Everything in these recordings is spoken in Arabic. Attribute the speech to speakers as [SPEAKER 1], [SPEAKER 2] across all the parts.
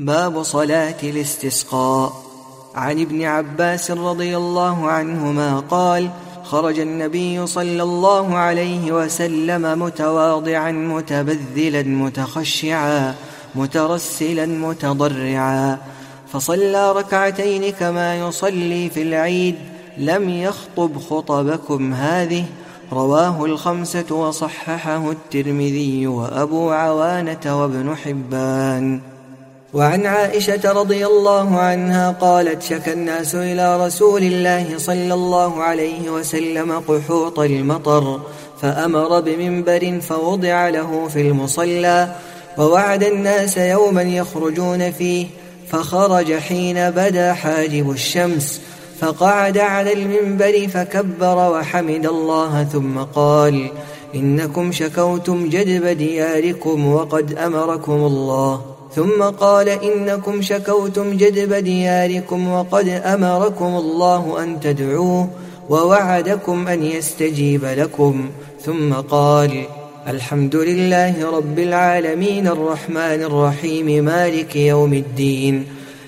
[SPEAKER 1] باب صلاة الاستسقاء. عن ابن عباس رضي الله عنهما قال خرج النبي صلى الله عليه وسلم متواضعا متبذلا متخشعا مترسلا متضرعا. فصلى ركعتين كما يصلي في العيد. لم يخطب خطبكم هذه. رواه الخمسة وصححه الترمذي وأبو عوانة وابن حبان. وعن عائشة رضي الله عنها قالت شكى الناس إلى رسول الله صلى الله عليه وسلم قحوط المطر فأمر بمنبر فوضع له في المصلى ووعد الناس يوما يخرجون فيه فخرج حين بدا حاجب الشمس فقعد على المنبر فكبر وحمد الله ثم قال إنكم شكوتم جدب دياركم وقد أمركم الله. ثم قال إنكم شكوتم جدب دياركم وقد أمركم الله أن تدعوه ووعدكم أن يستجيب لكم. ثم قال الحمد لله رب العالمين الرحمن الرحيم مالك يوم الدين.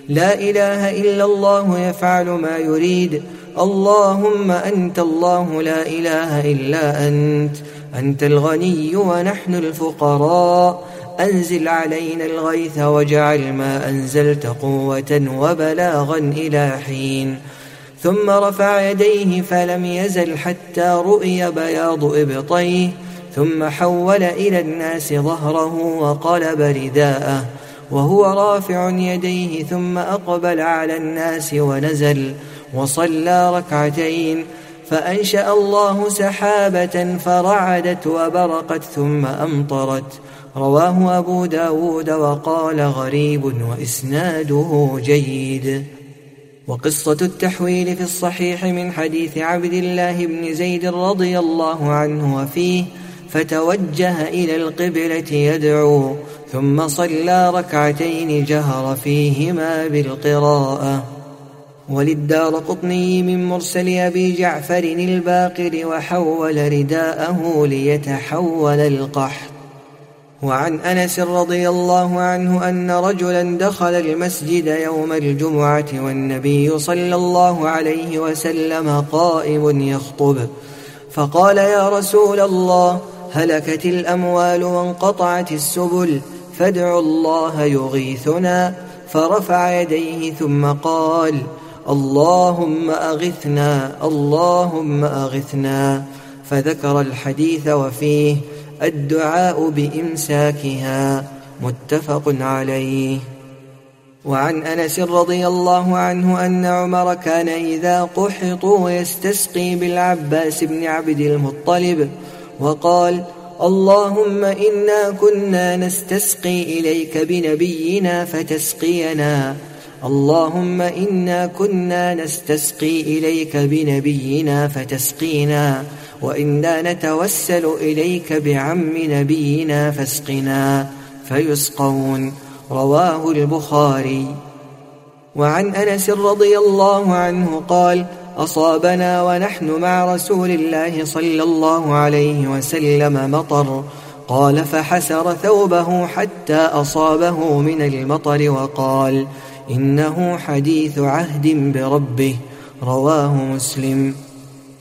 [SPEAKER 1] لا إله إلا الله يفعل ما يريد. اللهم أنت الله لا إله إلا أنت. أنت الغني ونحن الفقراء. أنزل علينا الغيث واجعل ما أنزلت قوة وبلاغا إلى حين. ثم رفع يديه فلم يزل حتى رؤي بياض إبطيه. ثم حول إلى الناس ظهره وقلب رداءه. وهو رافع يديه ثم أقبل على الناس ونزل وصلى ركعتين. فأنشأ الله سحابة فرعدت وبرقت ثم أمطرت. رواه أبو داود وقال غريب وإسناده جيد. وقصة التحويل في الصحيح من حديث عبد الله بن زيد رضي الله عنه وفيه فتوجه إلى القبلة يدعو ثم صلى ركعتين جهر فيهما بالقراءة. وللدار قطني من مرسل أبي جعفر الباقر وحول رداءه ليتحول القحط. وعن أنس رضي الله عنه أن رجلا دخل المسجد يوم الجمعة والنبي صلى الله عليه وسلم قائم يخطب. فقال يا رسول الله هلكت الأموال وانقطعت السبل فادعوا الله يغيثنا. فرفع يديه ثم قال اللهم أغثنا اللهم أغثنا. فذكر الحديث وفيه الدعاء بإمساكها. متفق عليه. وعن أنس رضي الله عنه أن عمر كان إذا قحطوا يستسقي بالعباس بن عبد المطلب وقال اللهم إنا كنا نستسقي إليك بنبينا فتسقينا. اللهم إنا كنا نستسقي إليك بنبينا فتسقينا وإنا نتوسل إليك بعم نبينا فاسقنا فيسقون. رواه البخاري. وعن أنس رضي الله عنه قال أصابنا ونحن مع رسول الله صلى الله عليه وسلم مطر. قال فحسر ثوبه حتى أصابه من المطر وقال إنه حديث عهد بربه رواه مسلم.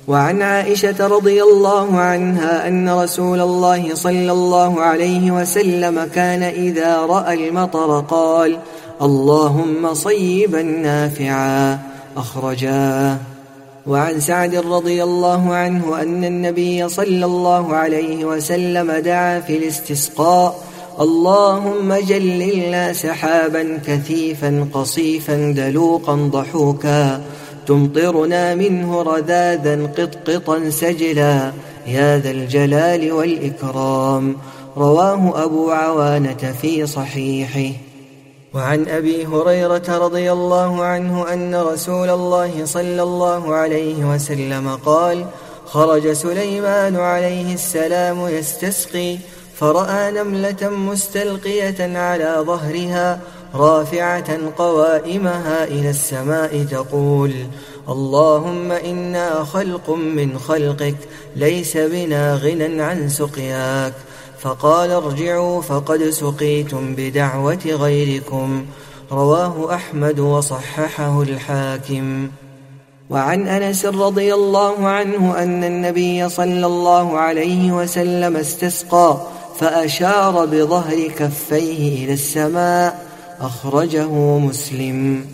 [SPEAKER 1] وعن عائشة رضي الله عنها أن رسول الله صلى الله عليه وسلم كان إذا رأى المطر قال اللهم صيبا نافعا أخرجاه. وعن سعد رضي الله عنه أن النبي صلى الله عليه وسلم دعا في الاستسقاء اللهم جللنا سحابا كثيفا قصيفا دلوقا ضحوكا تمطرنا منه رذاذا قطقطا سجلا يا ذا الجلال والإكرام. رواه أبو عوانة في صحيحه. وعن أبي هريرة رضي الله عنه أن رسول الله صلى الله عليه وسلم قال خرج سليمان عليه السلام يستسقي فرأى نملة مستلقية على ظهرها رافعة قوائمها إلى السماء تقول اللهم إنا خلق من خلقك ليس بنا غنى عن سقياك. فقال ارجعوا فقد سقيتم بدعوة غيركم. رواه أحمد وصححه الحاكم. وعن أنس رضي الله عنه أن النبي صلى الله عليه وسلم استسقى فأشار بظهر كفيه إلى السماء أخرجه مسلم.